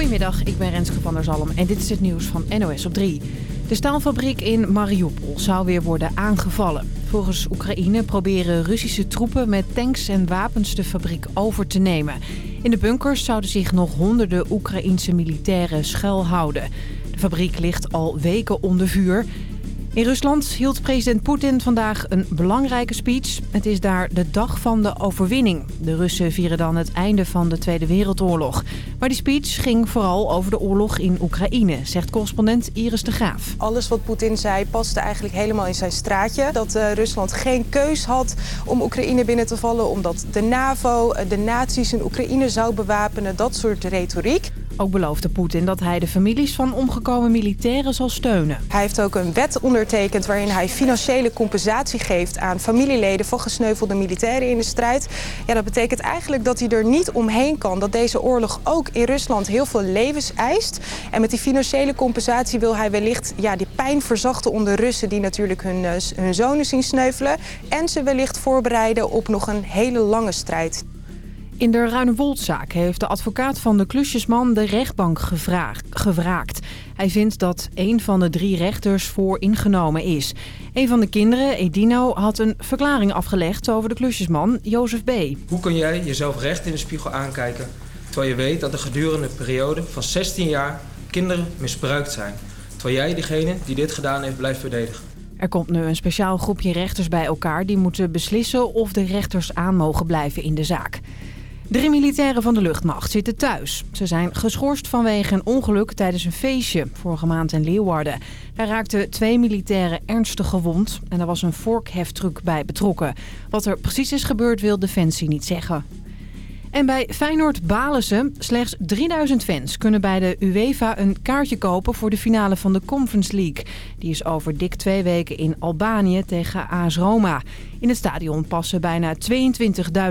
Goedemiddag, ik ben Renske van der Zalm en dit is het nieuws van NOS op 3. De staalfabriek in Mariupol zou weer worden aangevallen. Volgens Oekraïne proberen Russische troepen met tanks en wapens de fabriek over te nemen. In de bunkers zouden zich nog honderden Oekraïense militairen schuilhouden. De fabriek ligt al weken onder vuur. In Rusland hield president Poetin vandaag een belangrijke speech. Het is daar de dag van de overwinning. De Russen vieren dan het einde van de Tweede Wereldoorlog. Maar die speech ging vooral over de oorlog in Oekraïne, zegt correspondent Iris de Graaf. Alles wat Poetin zei paste eigenlijk helemaal in zijn straatje. Dat uh, Rusland geen keus had om Oekraïne binnen te vallen... omdat de NAVO, de nazi's in Oekraïne zou bewapenen, dat soort retoriek. Ook beloofde Poetin dat hij de families van omgekomen militairen zal steunen. Hij heeft ook een wet ondertekend waarin hij financiële compensatie geeft aan familieleden van gesneuvelde militairen in de strijd. Ja, dat betekent eigenlijk dat hij er niet omheen kan dat deze oorlog ook in Rusland heel veel levens eist. En met die financiële compensatie wil hij wellicht ja, die pijn verzachten onder Russen die natuurlijk hun, uh, hun zonen zien sneuvelen. En ze wellicht voorbereiden op nog een hele lange strijd. In de Ruinewoldzaak heeft de advocaat van de klusjesman de rechtbank gevraagd, gevraagd. Hij vindt dat een van de drie rechters vooringenomen is. Een van de kinderen, Edino, had een verklaring afgelegd over de klusjesman, Jozef B. Hoe kun jij jezelf recht in de spiegel aankijken... terwijl je weet dat er gedurende een periode van 16 jaar kinderen misbruikt zijn... terwijl jij degene die dit gedaan heeft blijft verdedigen? Er komt nu een speciaal groepje rechters bij elkaar... die moeten beslissen of de rechters aan mogen blijven in de zaak. Drie militairen van de luchtmacht zitten thuis. Ze zijn geschorst vanwege een ongeluk tijdens een feestje vorige maand in Leeuwarden. Daar raakten twee militairen ernstig gewond en er was een vorkheftruck bij betrokken. Wat er precies is gebeurd wil Defensie niet zeggen. En bij Feyenoord balen. Slechts 3000 fans kunnen bij de UEFA een kaartje kopen voor de finale van de Conference League. Die is over dik twee weken in Albanië tegen AS Roma. In het stadion passen bijna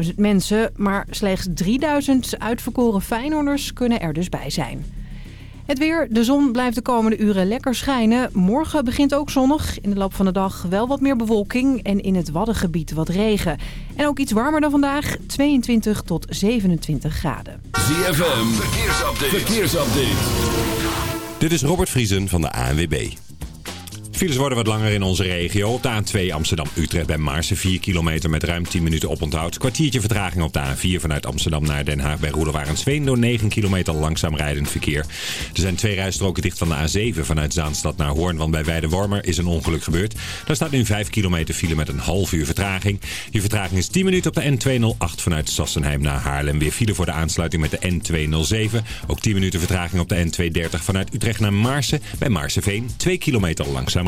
22.000 mensen, maar slechts 3000 uitverkoren Feyenoorders kunnen er dus bij zijn. Het weer. De zon blijft de komende uren lekker schijnen. Morgen begint ook zonnig. In de loop van de dag wel wat meer bewolking en in het Waddengebied wat regen. En ook iets warmer dan vandaag. 22 tot 27 graden. ZFM. Verkeersupdate. Verkeersupdate. Dit is Robert Vriesen van de ANWB. Files worden wat langer in onze regio. Op de A2 Amsterdam-Utrecht bij Maarsen 4 kilometer met ruim 10 minuten oponthoud. Kwartiertje vertraging op de A4 vanuit Amsterdam naar Den Haag bij Roelewarensveen door 9 kilometer langzaam rijdend verkeer. Er zijn twee rijstroken dicht van de A7 vanuit Zaanstad naar Hoorn, want bij Weidewormer is een ongeluk gebeurd. Daar staat nu 5 kilometer file met een half uur vertraging. Die vertraging is 10 minuten op de N208 vanuit Sassenheim naar Haarlem. Weer file voor de aansluiting met de N207. Ook 10 minuten vertraging op de N230 vanuit Utrecht naar Maarsen. Bij Maarseveen 2 kilometer langzaam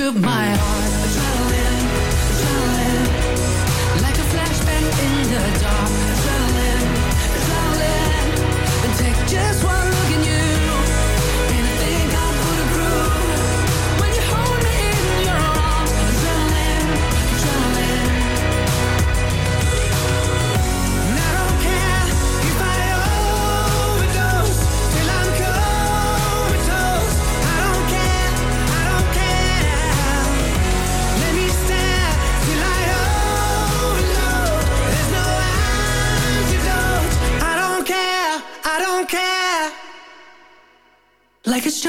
To my heart. Adrenaline, adrenaline, like a in the dark. Adrenaline, adrenaline, take just one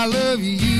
I love you.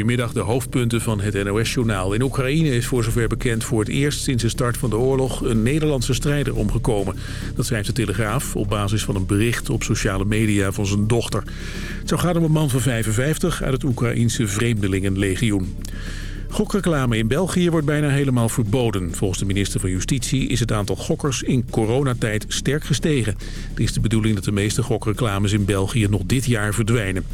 Goedemiddag, de hoofdpunten van het NOS-journaal. In Oekraïne is voor zover bekend voor het eerst sinds de start van de oorlog... een Nederlandse strijder omgekomen. Dat schrijft de Telegraaf op basis van een bericht op sociale media van zijn dochter. Het gaan om een man van 55 uit het Oekraïense Vreemdelingenlegioen. Gokreclame in België wordt bijna helemaal verboden. Volgens de minister van Justitie is het aantal gokkers in coronatijd sterk gestegen. Het is de bedoeling dat de meeste gokreclames in België nog dit jaar verdwijnen.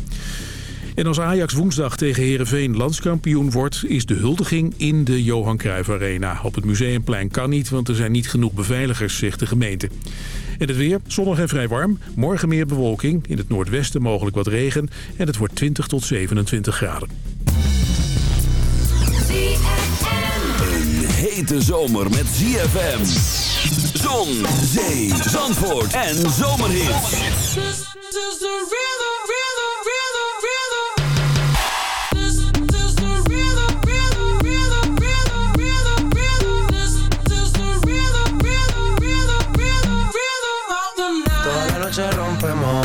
En als Ajax woensdag tegen Herenveen landskampioen wordt... is de huldiging in de Johan Cruijff Arena. Op het Museumplein kan niet, want er zijn niet genoeg beveiligers, zegt de gemeente. En het weer, zonnig en vrij warm. Morgen meer bewolking, in het noordwesten mogelijk wat regen... en het wordt 20 tot 27 graden. Een hete zomer met ZFM. Zon, zee, zandvoort en zomerhit.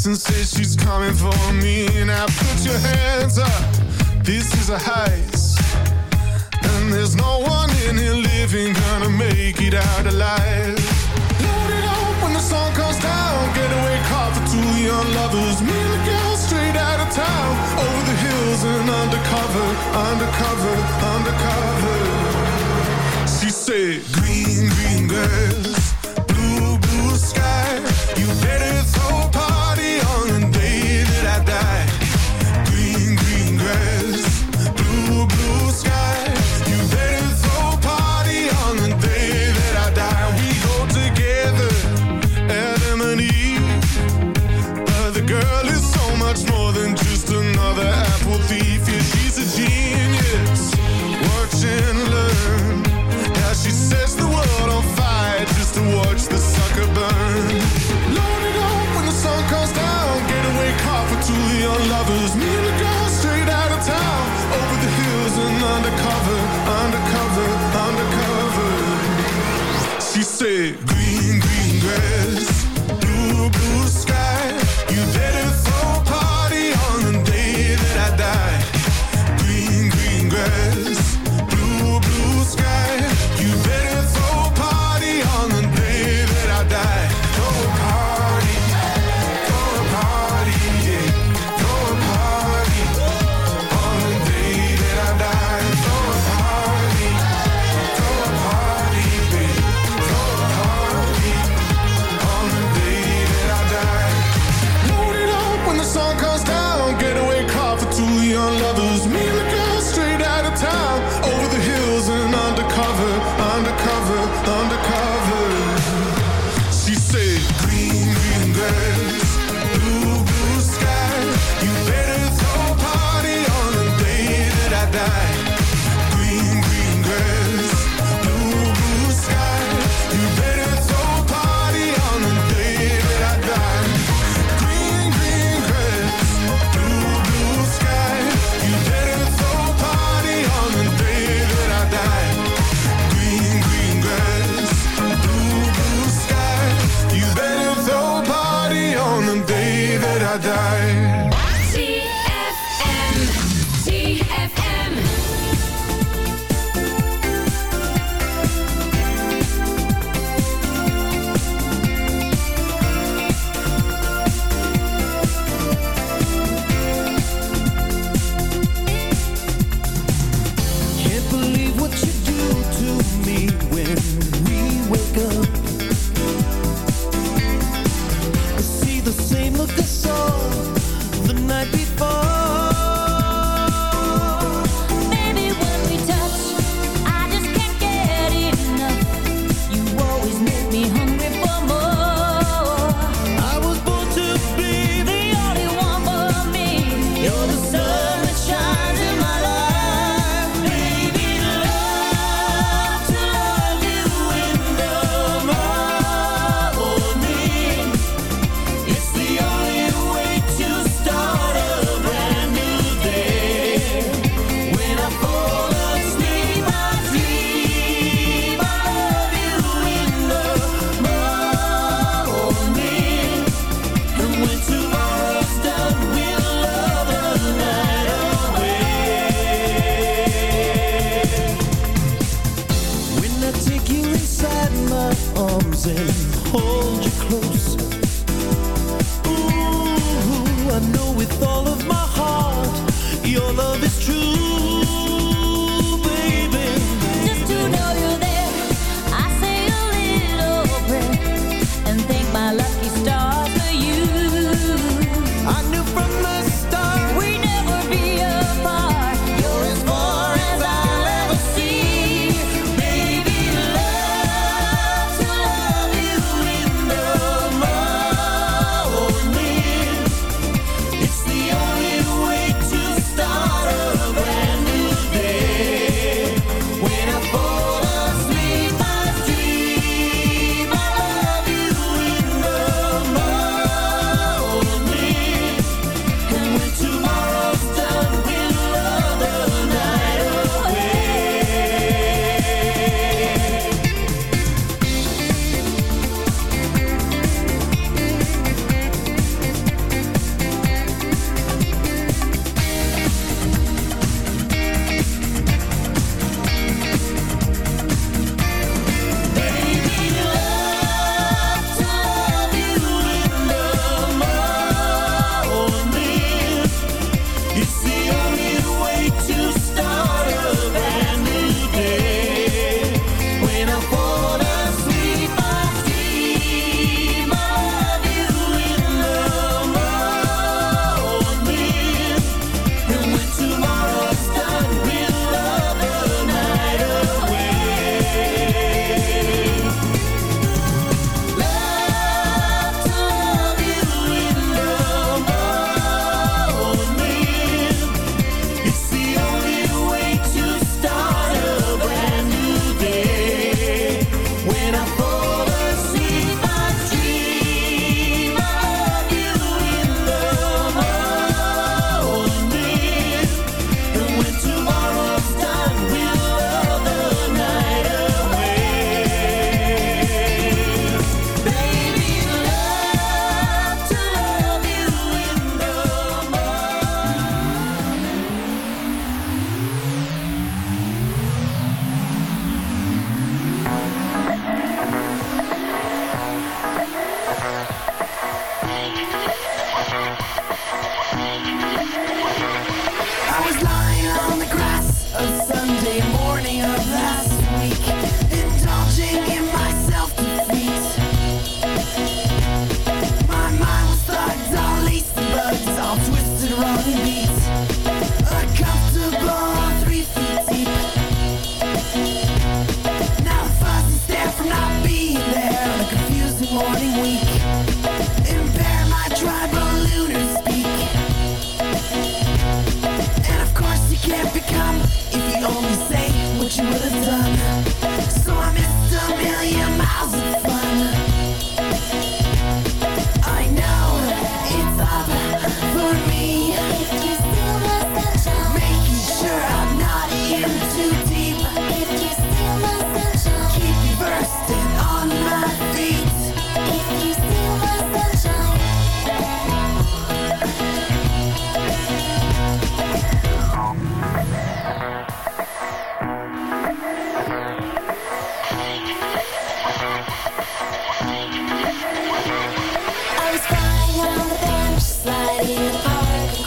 lights and say she's coming for me. Now put your hands up, this is a heist. And there's no one in here living gonna make it out alive. Load it up when the sun comes down. Getaway car for two young lovers. Me and the girl straight out of town. Over the hills and undercover, undercover, undercover. She said, Green, green girls."